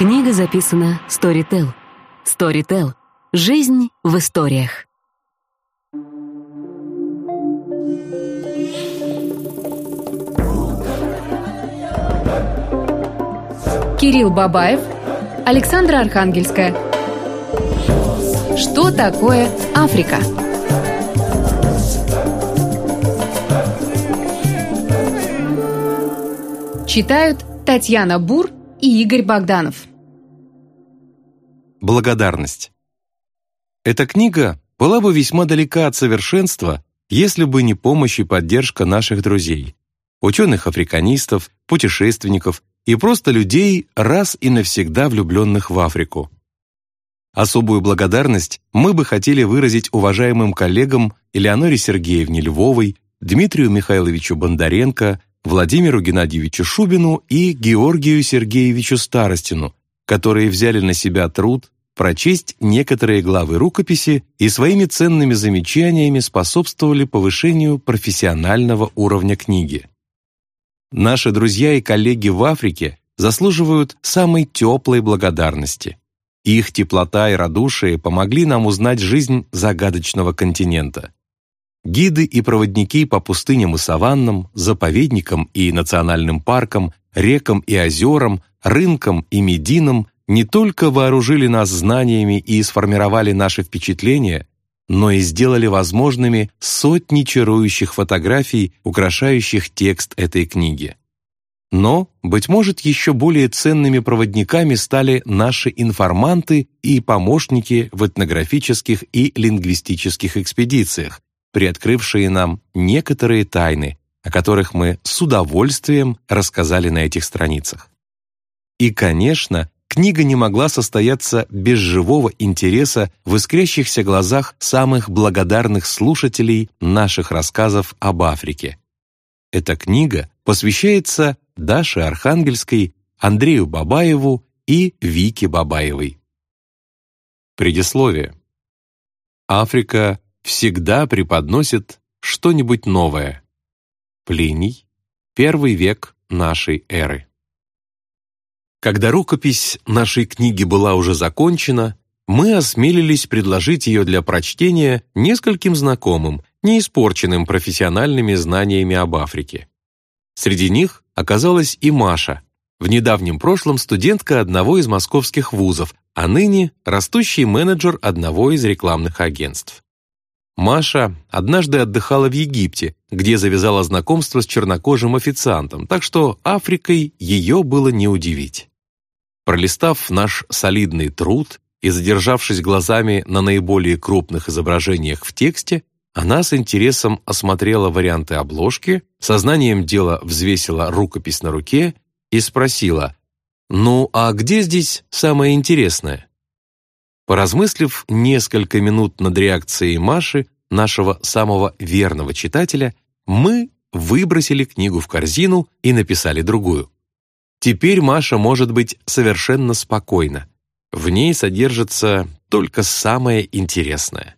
Книга записана Storytel. Storytel. Жизнь в историях. Кирилл Бабаев, Александра Архангельская. Что такое Африка? Читают Татьяна Бур и Игорь Богданов. Благодарность. Эта книга была бы весьма далека от совершенства, если бы не помощь и поддержка наших друзей, ученых-африканистов, путешественников и просто людей, раз и навсегда влюбленных в Африку. Особую благодарность мы бы хотели выразить уважаемым коллегам Элеоноре Сергеевне Львовой, Дмитрию Михайловичу Бондаренко, Владимиру Геннадьевичу Шубину и Георгию Сергеевичу Старостину, которые взяли на себя труд прочесть некоторые главы рукописи и своими ценными замечаниями способствовали повышению профессионального уровня книги. Наши друзья и коллеги в Африке заслуживают самой теплой благодарности. Их теплота и радушие помогли нам узнать жизнь загадочного континента. Гиды и проводники по пустыням и саваннам, заповедникам и национальным паркам, рекам и озерам, рынкам и мединам не только вооружили нас знаниями и сформировали наши впечатления, но и сделали возможными сотни чарующих фотографий, украшающих текст этой книги. Но, быть может, еще более ценными проводниками стали наши информанты и помощники в этнографических и лингвистических экспедициях, приоткрывшие нам некоторые тайны, о которых мы с удовольствием рассказали на этих страницах. И, конечно, книга не могла состояться без живого интереса в искрящихся глазах самых благодарных слушателей наших рассказов об Африке. Эта книга посвящается Даше Архангельской, Андрею Бабаеву и Вике Бабаевой. Предисловие. Африка всегда преподносит что-нибудь новое. Плиний, первый век нашей эры. Когда рукопись нашей книги была уже закончена, мы осмелились предложить ее для прочтения нескольким знакомым, не испорченным профессиональными знаниями об Африке. Среди них оказалась и Маша, в недавнем прошлом студентка одного из московских вузов, а ныне растущий менеджер одного из рекламных агентств. Маша однажды отдыхала в Египте, где завязала знакомство с чернокожим официантом, так что Африкой ее было не удивить. Пролистав наш солидный труд и задержавшись глазами на наиболее крупных изображениях в тексте, она с интересом осмотрела варианты обложки, сознанием дела взвесила рукопись на руке и спросила, «Ну, а где здесь самое интересное?» Поразмыслив несколько минут над реакцией Маши, нашего самого верного читателя, мы выбросили книгу в корзину и написали другую. Теперь Маша может быть совершенно спокойна. В ней содержится только самое интересное.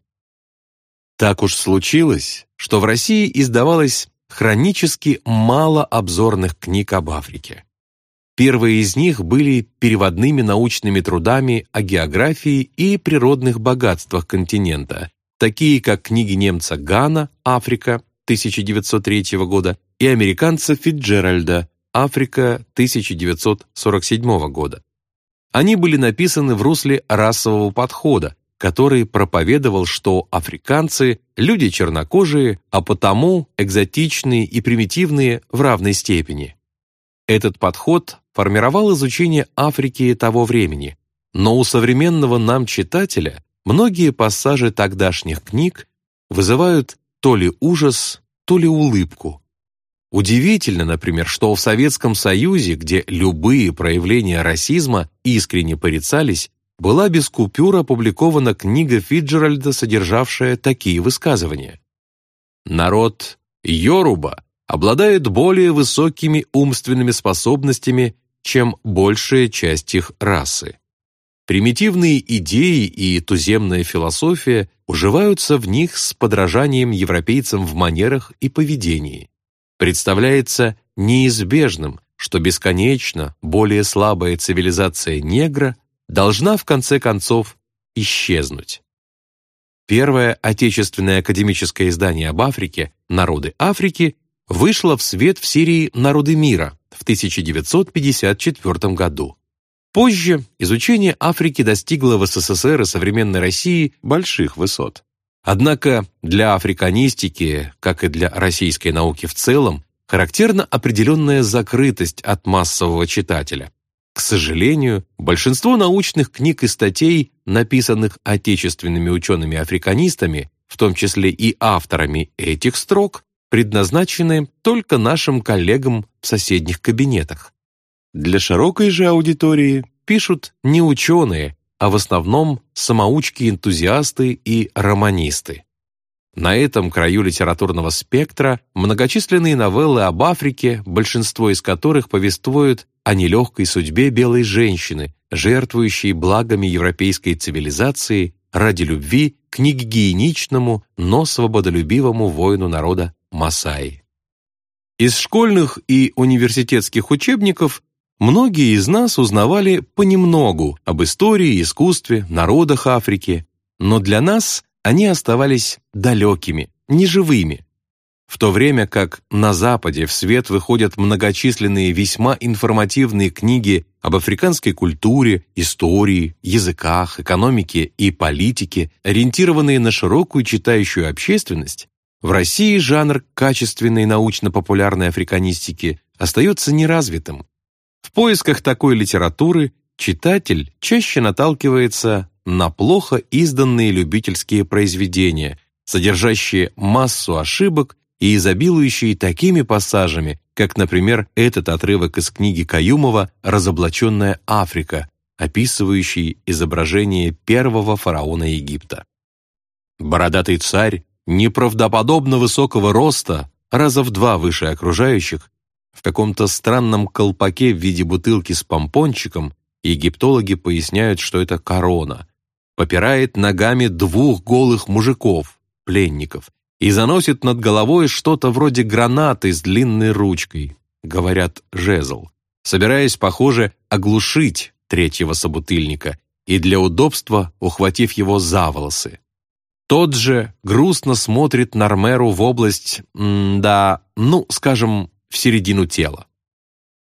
Так уж случилось, что в России издавалось хронически мало обзорных книг об Африке. Первые из них были переводными научными трудами о географии и природных богатствах континента, такие как книги немца Гана «Африка» 1903 года и американца Фитджеральда «Африка» 1947 года. Они были написаны в русле расового подхода, который проповедовал, что африканцы – люди чернокожие, а потому экзотичные и примитивные в равной степени. Этот подход формировал изучение Африки того времени, но у современного нам читателя многие пассажи тогдашних книг вызывают то ли ужас, то ли улыбку. Удивительно, например, что в Советском Союзе, где любые проявления расизма искренне порицались, была без купюр опубликована книга Фиджеральда, содержавшая такие высказывания. Народ Йоруба обладает более высокими умственными способностями, чем большая часть их расы. Примитивные идеи и туземная философия уживаются в них с подражанием европейцам в манерах и поведении. Представляется неизбежным, что бесконечно более слабая цивилизация негра должна в конце концов исчезнуть. Первое отечественное академическое издание об Африке «Народы Африки» вышло в свет в серии «Народы мира» в 1954 году. Позже изучение Африки достигло в СССР и современной России больших высот. Однако для африканистики, как и для российской науки в целом, характерна определенная закрытость от массового читателя. К сожалению, большинство научных книг и статей, написанных отечественными учеными-африканистами, в том числе и авторами этих строк, предназначены только нашим коллегам в соседних кабинетах. Для широкой же аудитории пишут не ученые, а в основном самоучки-энтузиасты и романисты. На этом краю литературного спектра многочисленные новеллы об Африке, большинство из которых повествуют о нелегкой судьбе белой женщины, жертвующей благами европейской цивилизации ради любви к негигиеничному, но свободолюбивому воину народа Масаи. Из школьных и университетских учебников Многие из нас узнавали понемногу об истории, искусстве, народах Африки, но для нас они оставались далекими, неживыми. В то время как на Западе в свет выходят многочисленные весьма информативные книги об африканской культуре, истории, языках, экономике и политике, ориентированные на широкую читающую общественность, в России жанр качественной научно-популярной африканистики остается неразвитым. В поисках такой литературы читатель чаще наталкивается на плохо изданные любительские произведения, содержащие массу ошибок и изобилующие такими пассажами, как, например, этот отрывок из книги Каюмова «Разоблаченная Африка», описывающий изображение первого фараона Египта. Бородатый царь неправдоподобно высокого роста, раза в два выше окружающих, в каком-то странном колпаке в виде бутылки с помпончиком, египтологи поясняют, что это корона, попирает ногами двух голых мужиков, пленников, и заносит над головой что-то вроде гранаты с длинной ручкой, говорят жезл, собираясь, похоже, оглушить третьего собутыльника и для удобства ухватив его за волосы. Тот же грустно смотрит Нормеру в область, да, ну, скажем, в середину тела.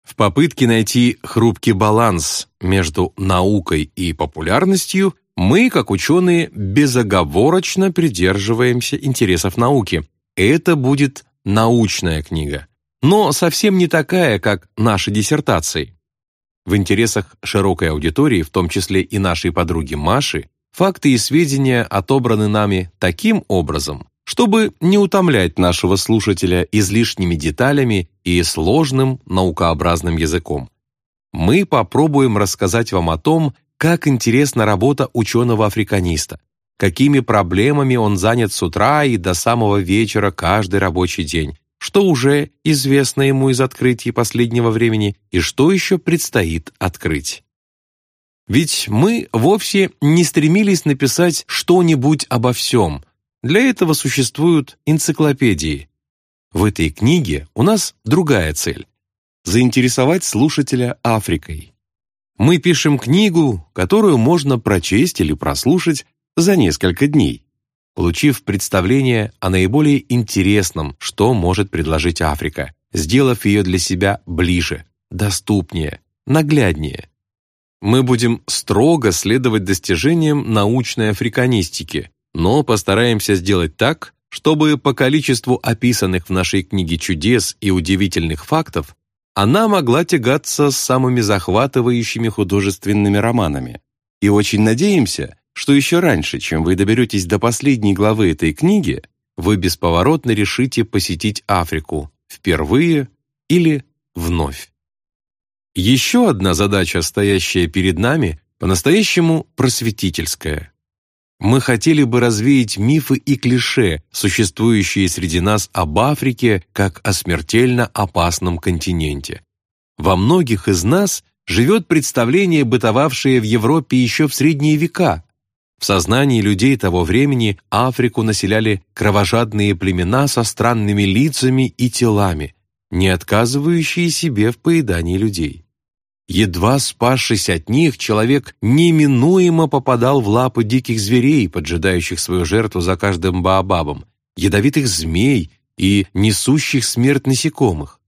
В попытке найти хрупкий баланс между наукой и популярностью мы, как ученые, безоговорочно придерживаемся интересов науки. Это будет научная книга, но совсем не такая, как наши диссертации. В интересах широкой аудитории, в том числе и нашей подруги Маши, факты и сведения отобраны нами таким образом, чтобы не утомлять нашего слушателя излишними деталями и сложным наукообразным языком. Мы попробуем рассказать вам о том, как интересна работа ученого-африканиста, какими проблемами он занят с утра и до самого вечера каждый рабочий день, что уже известно ему из открытий последнего времени и что еще предстоит открыть. Ведь мы вовсе не стремились написать что-нибудь обо всем – для этого существуют энциклопедии. В этой книге у нас другая цель – заинтересовать слушателя Африкой. Мы пишем книгу, которую можно прочесть или прослушать за несколько дней, получив представление о наиболее интересном, что может предложить Африка, сделав ее для себя ближе, доступнее, нагляднее. Мы будем строго следовать достижениям научной африканистики, но постараемся сделать так, чтобы по количеству описанных в нашей книге чудес и удивительных фактов она могла тягаться с самыми захватывающими художественными романами. И очень надеемся, что еще раньше, чем вы доберетесь до последней главы этой книги, вы бесповоротно решите посетить Африку впервые или вновь. Еще одна задача, стоящая перед нами, по-настоящему просветительская – мы хотели бы развеять мифы и клише, существующие среди нас об Африке как о смертельно опасном континенте. Во многих из нас живет представление, бытовавшее в Европе еще в средние века. В сознании людей того времени Африку населяли кровожадные племена со странными лицами и телами, не отказывающие себе в поедании людей. Едва спасшись от них, человек неминуемо попадал в лапы диких зверей, поджидающих свою жертву за каждым баобабом, ядовитых змей и несущих смерть насекомых.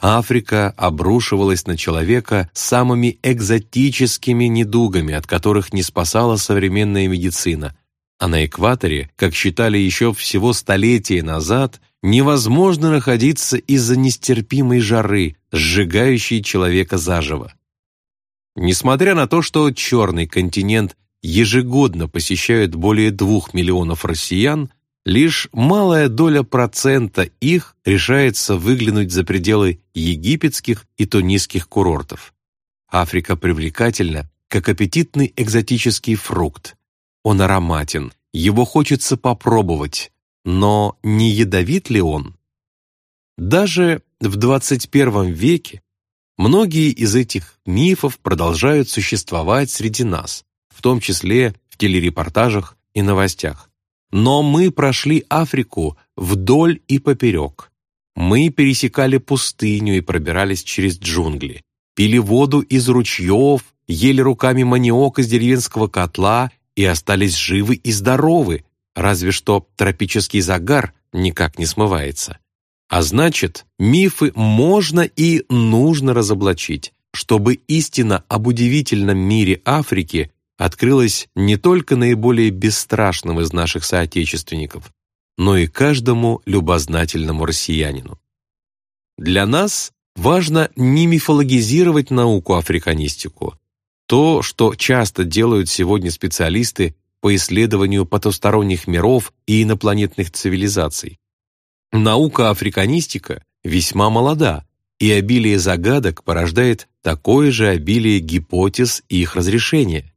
Африка обрушивалась на человека самыми экзотическими недугами, от которых не спасала современная медицина, а на экваторе, как считали еще всего столетия назад, невозможно находиться из-за нестерпимой жары, сжигающей человека заживо. Несмотря на то, что черный континент ежегодно посещают более двух миллионов россиян, лишь малая доля процента их решается выглянуть за пределы египетских и тунисских курортов. Африка привлекательна, как аппетитный экзотический фрукт. Он ароматен, его хочется попробовать, но не ядовит ли он? Даже в 21 веке многие из этих мифов продолжают существовать среди нас, в том числе в телерепортажах и новостях. Но мы прошли Африку вдоль и поперек. Мы пересекали пустыню и пробирались через джунгли, пили воду из ручьев, ели руками маниок из деревенского котла и остались живы и здоровы, разве что тропический загар никак не смывается. А значит, мифы можно и нужно разоблачить, чтобы истина об удивительном мире Африки открылась не только наиболее бесстрашным из наших соотечественников, но и каждому любознательному россиянину. Для нас важно не мифологизировать науку-африканистику, то, что часто делают сегодня специалисты по исследованию потусторонних миров и инопланетных цивилизаций. Наука-африканистика весьма молода, и обилие загадок порождает такое же обилие гипотез и их разрешения.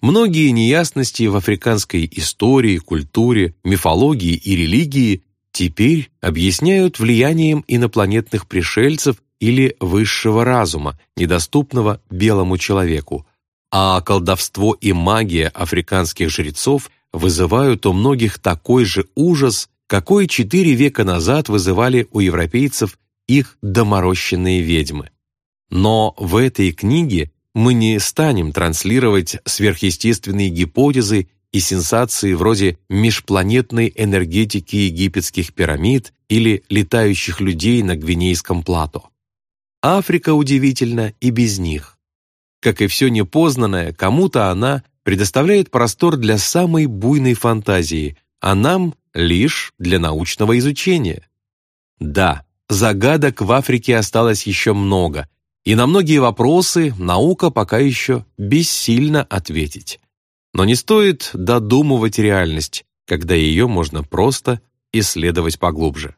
Многие неясности в африканской истории, культуре, мифологии и религии теперь объясняют влиянием инопланетных пришельцев или высшего разума, недоступного белому человеку, а колдовство и магия африканских жрецов вызывают у многих такой же ужас, какой четыре века назад вызывали у европейцев их доморощенные ведьмы. Но в этой книге мы не станем транслировать сверхъестественные гипотезы и сенсации вроде межпланетной энергетики египетских пирамид или летающих людей на Гвинейском плато. Африка удивительна и без них. Как и все непознанное, кому-то она предоставляет простор для самой буйной фантазии, а нам лишь для научного изучения. Да, загадок в Африке осталось еще много, и на многие вопросы наука пока еще бессильно ответить. Но не стоит додумывать реальность, когда ее можно просто исследовать поглубже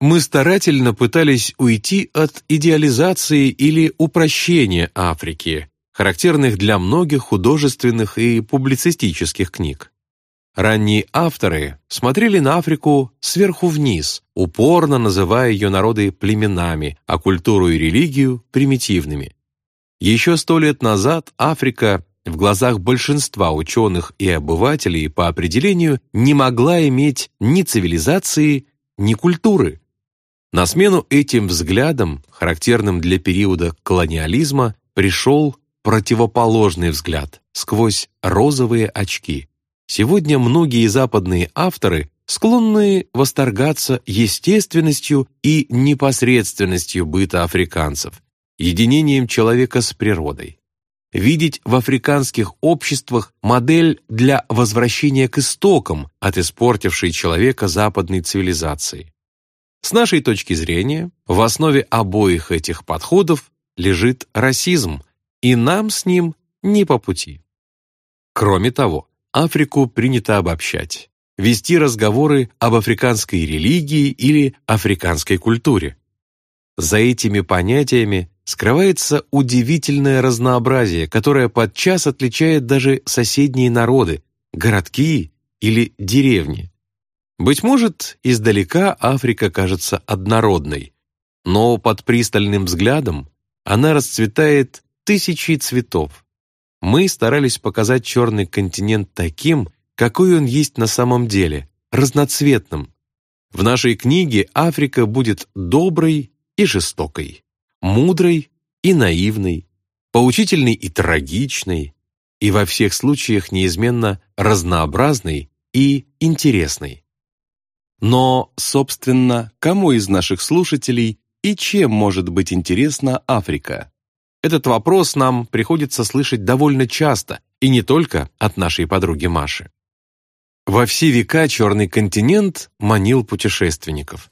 мы старательно пытались уйти от идеализации или упрощения Африки, характерных для многих художественных и публицистических книг. Ранние авторы смотрели на Африку сверху вниз, упорно называя ее народы племенами, а культуру и религию – примитивными. Еще сто лет назад Африка в глазах большинства ученых и обывателей по определению не могла иметь ни цивилизации, ни культуры. На смену этим взглядам, характерным для периода колониализма, пришел противоположный взгляд сквозь розовые очки. Сегодня многие западные авторы склонны восторгаться естественностью и непосредственностью быта африканцев, единением человека с природой. Видеть в африканских обществах модель для возвращения к истокам от испортившей человека западной цивилизации. С нашей точки зрения, в основе обоих этих подходов лежит расизм, и нам с ним не по пути. Кроме того, Африку принято обобщать, вести разговоры об африканской религии или африканской культуре. За этими понятиями скрывается удивительное разнообразие, которое подчас отличает даже соседние народы, городки или деревни. Быть может, издалека Африка кажется однородной, но под пристальным взглядом она расцветает тысячи цветов. Мы старались показать черный континент таким, какой он есть на самом деле, разноцветным. В нашей книге Африка будет доброй и жестокой, мудрой и наивной, поучительной и трагичной, и во всех случаях неизменно разнообразной и интересной. Но, собственно, кому из наших слушателей и чем может быть интересна Африка? Этот вопрос нам приходится слышать довольно часто, и не только от нашей подруги Маши. Во все века Черный континент манил путешественников.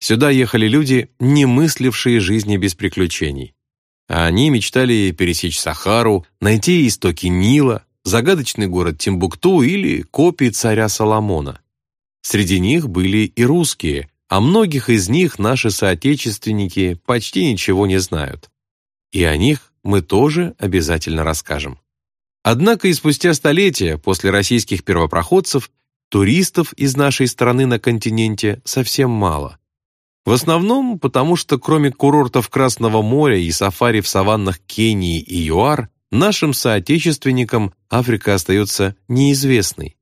Сюда ехали люди, не мыслившие жизни без приключений. А они мечтали пересечь Сахару, найти истоки Нила, загадочный город Тимбукту или копии царя Соломона. Среди них были и русские, а многих из них наши соотечественники почти ничего не знают. И о них мы тоже обязательно расскажем. Однако и спустя столетия после российских первопроходцев туристов из нашей страны на континенте совсем мало. В основном потому, что кроме курортов Красного моря и сафари в саваннах Кении и ЮАР, нашим соотечественникам Африка остается неизвестной.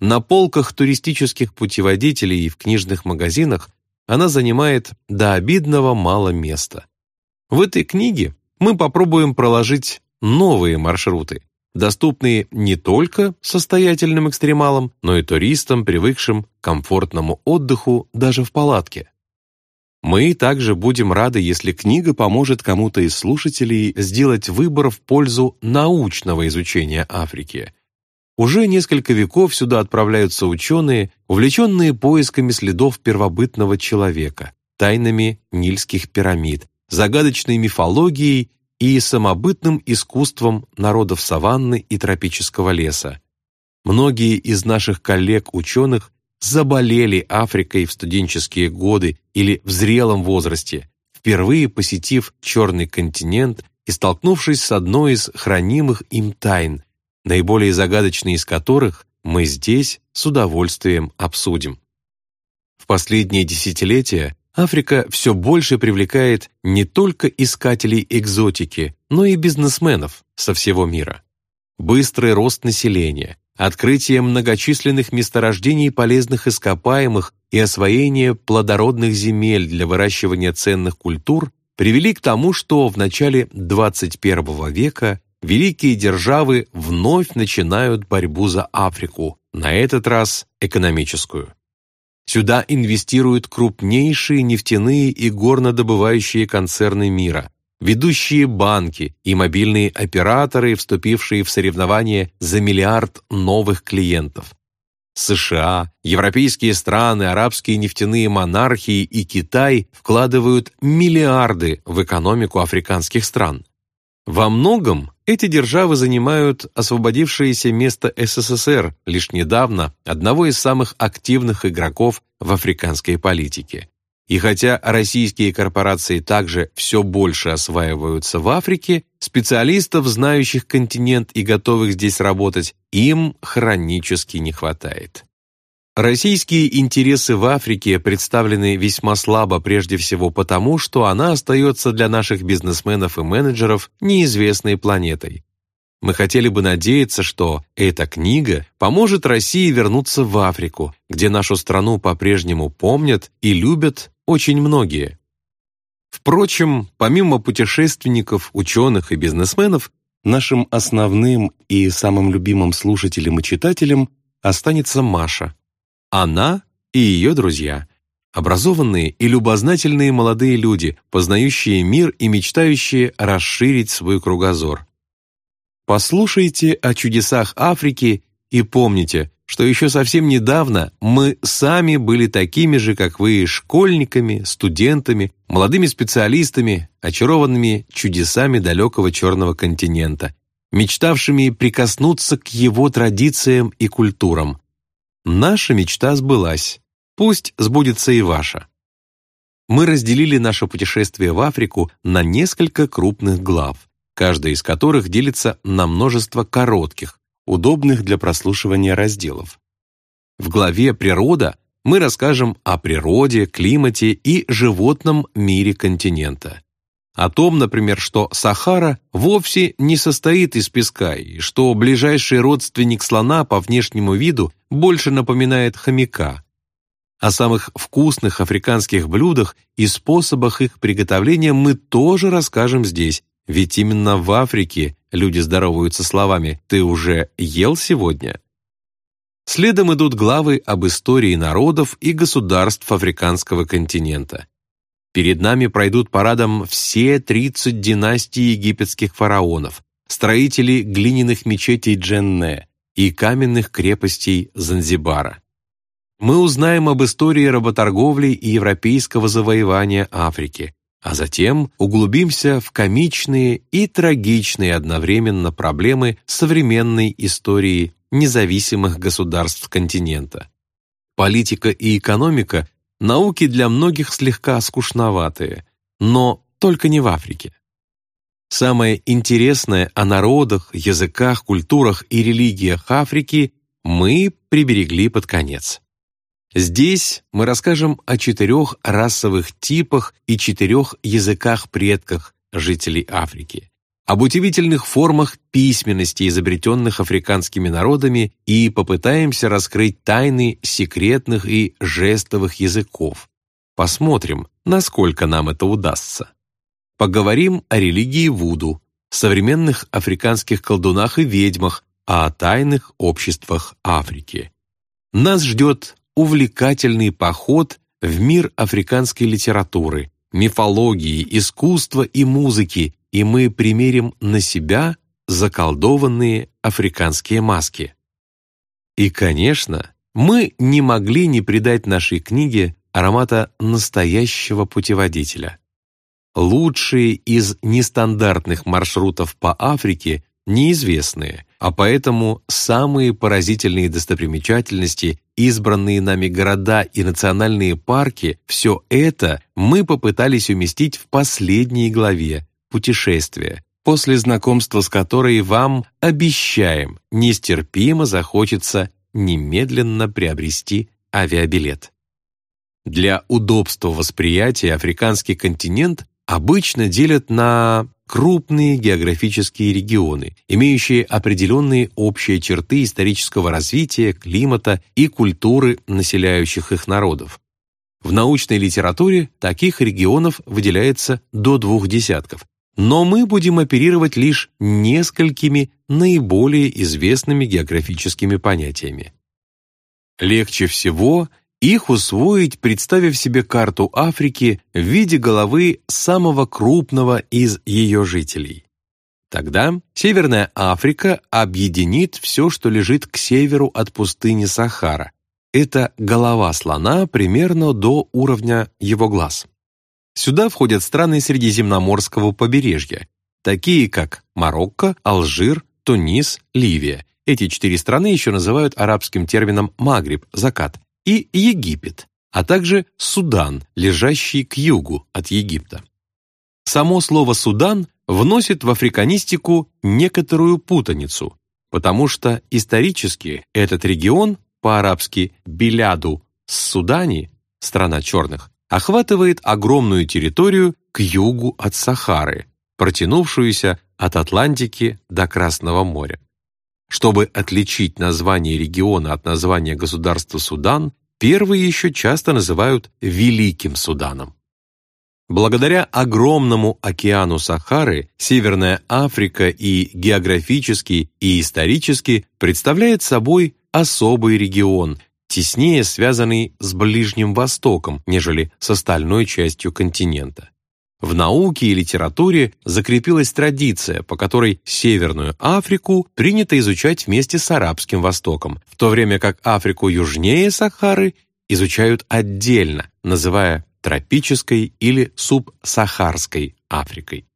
На полках туристических путеводителей и в книжных магазинах она занимает до обидного мало места. В этой книге мы попробуем проложить новые маршруты, доступные не только состоятельным экстремалам, но и туристам, привыкшим к комфортному отдыху даже в палатке. Мы также будем рады, если книга поможет кому-то из слушателей сделать выбор в пользу научного изучения Африки. Уже несколько веков сюда отправляются ученые, увлеченные поисками следов первобытного человека, тайнами нильских пирамид, загадочной мифологией и самобытным искусством народов саванны и тропического леса. Многие из наших коллег-ученых заболели Африкой в студенческие годы или в зрелом возрасте, впервые посетив Черный континент и столкнувшись с одной из хранимых им тайн, наиболее загадочные из которых мы здесь с удовольствием обсудим. В последние десятилетия Африка все больше привлекает не только искателей экзотики, но и бизнесменов со всего мира. Быстрый рост населения, открытие многочисленных месторождений полезных ископаемых и освоение плодородных земель для выращивания ценных культур привели к тому, что в начале 21 века великие державы вновь начинают борьбу за Африку, на этот раз экономическую. Сюда инвестируют крупнейшие нефтяные и горнодобывающие концерны мира, ведущие банки и мобильные операторы, вступившие в соревнования за миллиард новых клиентов. США, европейские страны, арабские нефтяные монархии и Китай вкладывают миллиарды в экономику африканских стран. Во многом эти державы занимают освободившееся место СССР, лишь недавно одного из самых активных игроков в африканской политике. И хотя российские корпорации также все больше осваиваются в Африке, специалистов, знающих континент и готовых здесь работать, им хронически не хватает. Российские интересы в Африке представлены весьма слабо прежде всего потому, что она остается для наших бизнесменов и менеджеров неизвестной планетой. Мы хотели бы надеяться, что эта книга поможет России вернуться в Африку, где нашу страну по-прежнему помнят и любят очень многие. Впрочем, помимо путешественников, ученых и бизнесменов, нашим основным и самым любимым слушателем и читателем останется Маша, она и ее друзья. Образованные и любознательные молодые люди, познающие мир и мечтающие расширить свой кругозор. Послушайте о чудесах Африки и помните, что еще совсем недавно мы сами были такими же, как вы, школьниками, студентами, молодыми специалистами, очарованными чудесами далекого черного континента, мечтавшими прикоснуться к его традициям и культурам. Наша мечта сбылась. Пусть сбудется и ваша. Мы разделили наше путешествие в Африку на несколько крупных глав, каждая из которых делится на множество коротких, удобных для прослушивания разделов. В главе «Природа» мы расскажем о природе, климате и животном мире континента. О том, например, что Сахара вовсе не состоит из песка, и что ближайший родственник слона по внешнему виду больше напоминает хомяка. О самых вкусных африканских блюдах и способах их приготовления мы тоже расскажем здесь, ведь именно в Африке люди здороваются словами «ты уже ел сегодня?». Следом идут главы об истории народов и государств африканского континента. Перед нами пройдут парадом все 30 династий египетских фараонов, строители глиняных мечетей Дженне и каменных крепостей Занзибара мы узнаем об истории работорговли и европейского завоевания Африки, а затем углубимся в комичные и трагичные одновременно проблемы современной истории независимых государств континента. Политика и экономика – науки для многих слегка скучноватые, но только не в Африке. Самое интересное о народах, языках, культурах и религиях Африки мы приберегли под конец. Здесь мы расскажем о четырех расовых типах и четырех языках-предках жителей Африки, об удивительных формах письменности, изобретенных африканскими народами, и попытаемся раскрыть тайны секретных и жестовых языков. Посмотрим, насколько нам это удастся. Поговорим о религии Вуду, современных африканских колдунах и ведьмах, а о тайных обществах Африки. Нас ждет увлекательный поход в мир африканской литературы, мифологии, искусства и музыки, и мы примерим на себя заколдованные африканские маски. И, конечно, мы не могли не придать нашей книге аромата настоящего путеводителя. Лучшие из нестандартных маршрутов по Африке неизвестные, а поэтому самые поразительные достопримечательности, избранные нами города и национальные парки, все это мы попытались уместить в последней главе «Путешествие», после знакомства с которой вам, обещаем, нестерпимо захочется немедленно приобрести авиабилет. Для удобства восприятия африканский континент обычно делят на крупные географические регионы, имеющие определенные общие черты исторического развития, климата и культуры населяющих их народов. В научной литературе таких регионов выделяется до двух десятков, но мы будем оперировать лишь несколькими наиболее известными географическими понятиями. Легче всего их усвоить, представив себе карту Африки в виде головы самого крупного из ее жителей. Тогда Северная Африка объединит все, что лежит к северу от пустыни Сахара. Это голова слона примерно до уровня его глаз. Сюда входят страны Средиземноморского побережья, такие как Марокко, Алжир, Тунис, Ливия. Эти четыре страны еще называют арабским термином «Магриб» – «закат», и Египет, а также Судан, лежащий к югу от Египта. Само слово «Судан» вносит в африканистику некоторую путаницу, потому что исторически этот регион, по-арабски «Беляду» с Судани, страна черных, охватывает огромную территорию к югу от Сахары, протянувшуюся от Атлантики до Красного моря. Чтобы отличить название региона от названия государства Судан, первые еще часто называют Великим Суданом. Благодаря огромному океану Сахары Северная Африка и географически, и исторически представляет собой особый регион, теснее связанный с Ближним Востоком, нежели с остальной частью континента. В науке и литературе закрепилась традиция, по которой Северную Африку принято изучать вместе с Арабским Востоком, в то время как Африку южнее Сахары изучают отдельно, называя тропической или субсахарской Африкой.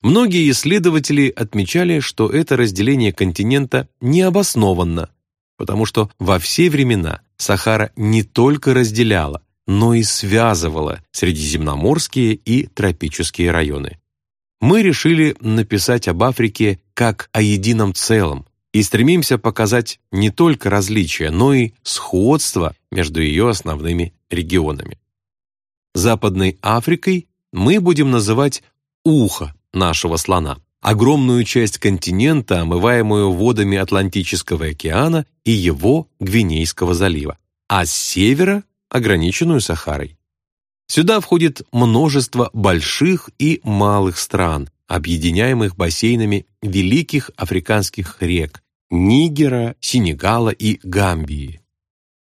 Многие исследователи отмечали, что это разделение континента необоснованно, потому что во все времена Сахара не только разделяла, но и связывала средиземноморские и тропические районы. Мы решили написать об Африке как о едином целом и стремимся показать не только различия, но и сходство между ее основными регионами. Западной Африкой мы будем называть ухо нашего слона, огромную часть континента, омываемую водами Атлантического океана и его Гвинейского залива, а с севера ограниченную Сахарой. Сюда входит множество больших и малых стран, объединяемых бассейнами великих африканских рек Нигера, Сенегала и Гамбии.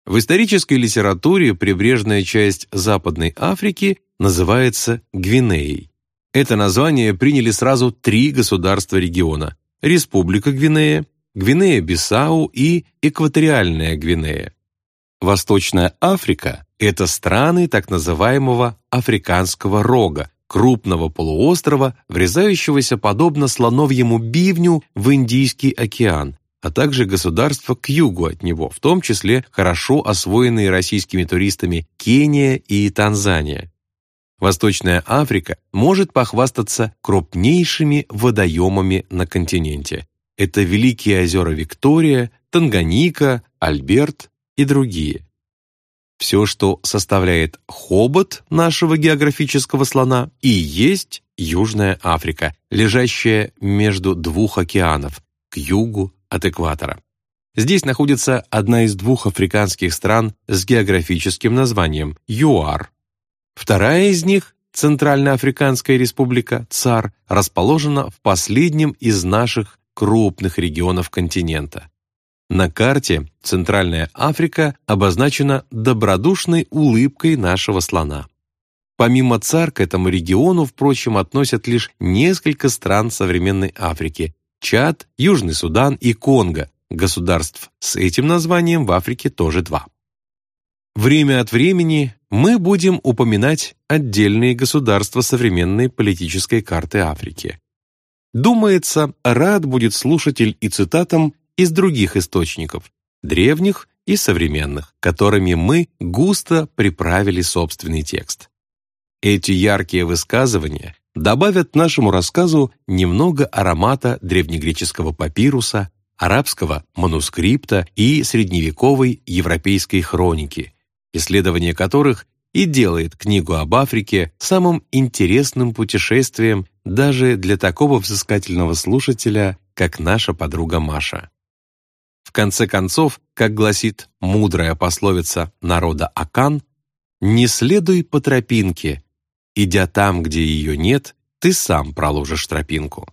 В исторической литературе прибрежная часть Западной Африки называется Гвинеей. Это название приняли сразу три государства региона – Республика Гвинея, Гвинея-Бисау и Экваториальная Гвинея. Восточная Африка – это страны так называемого Африканского рога, крупного полуострова, врезающегося подобно слоновьему бивню в Индийский океан, а также государства к югу от него, в том числе хорошо освоенные российскими туристами Кения и Танзания. Восточная Африка может похвастаться крупнейшими водоемами на континенте. Это Великие озера Виктория, Танганика, Альберт и другие. Все, что составляет хобот нашего географического слона, и есть Южная Африка, лежащая между двух океанов, к югу от экватора. Здесь находится одна из двух африканских стран с географическим названием ЮАР. Вторая из них, Центральноафриканская республика ЦАР, расположена в последнем из наших крупных регионов континента. На карте Центральная Африка обозначена добродушной улыбкой нашего слона. Помимо ЦАР к этому региону, впрочем, относят лишь несколько стран современной Африки – Чад, Южный Судан и Конго. Государств с этим названием в Африке тоже два. Время от времени мы будем упоминать отдельные государства современной политической карты Африки. Думается, рад будет слушатель и цитатам из других источников, древних и современных, которыми мы густо приправили собственный текст. Эти яркие высказывания добавят нашему рассказу немного аромата древнегреческого папируса, арабского манускрипта и средневековой европейской хроники, исследование которых и делает книгу об Африке самым интересным путешествием даже для такого взыскательного слушателя, как наша подруга Маша. В конце концов, как гласит мудрая пословица народа Акан, «Не следуй по тропинке, идя там, где ее нет, ты сам проложишь тропинку».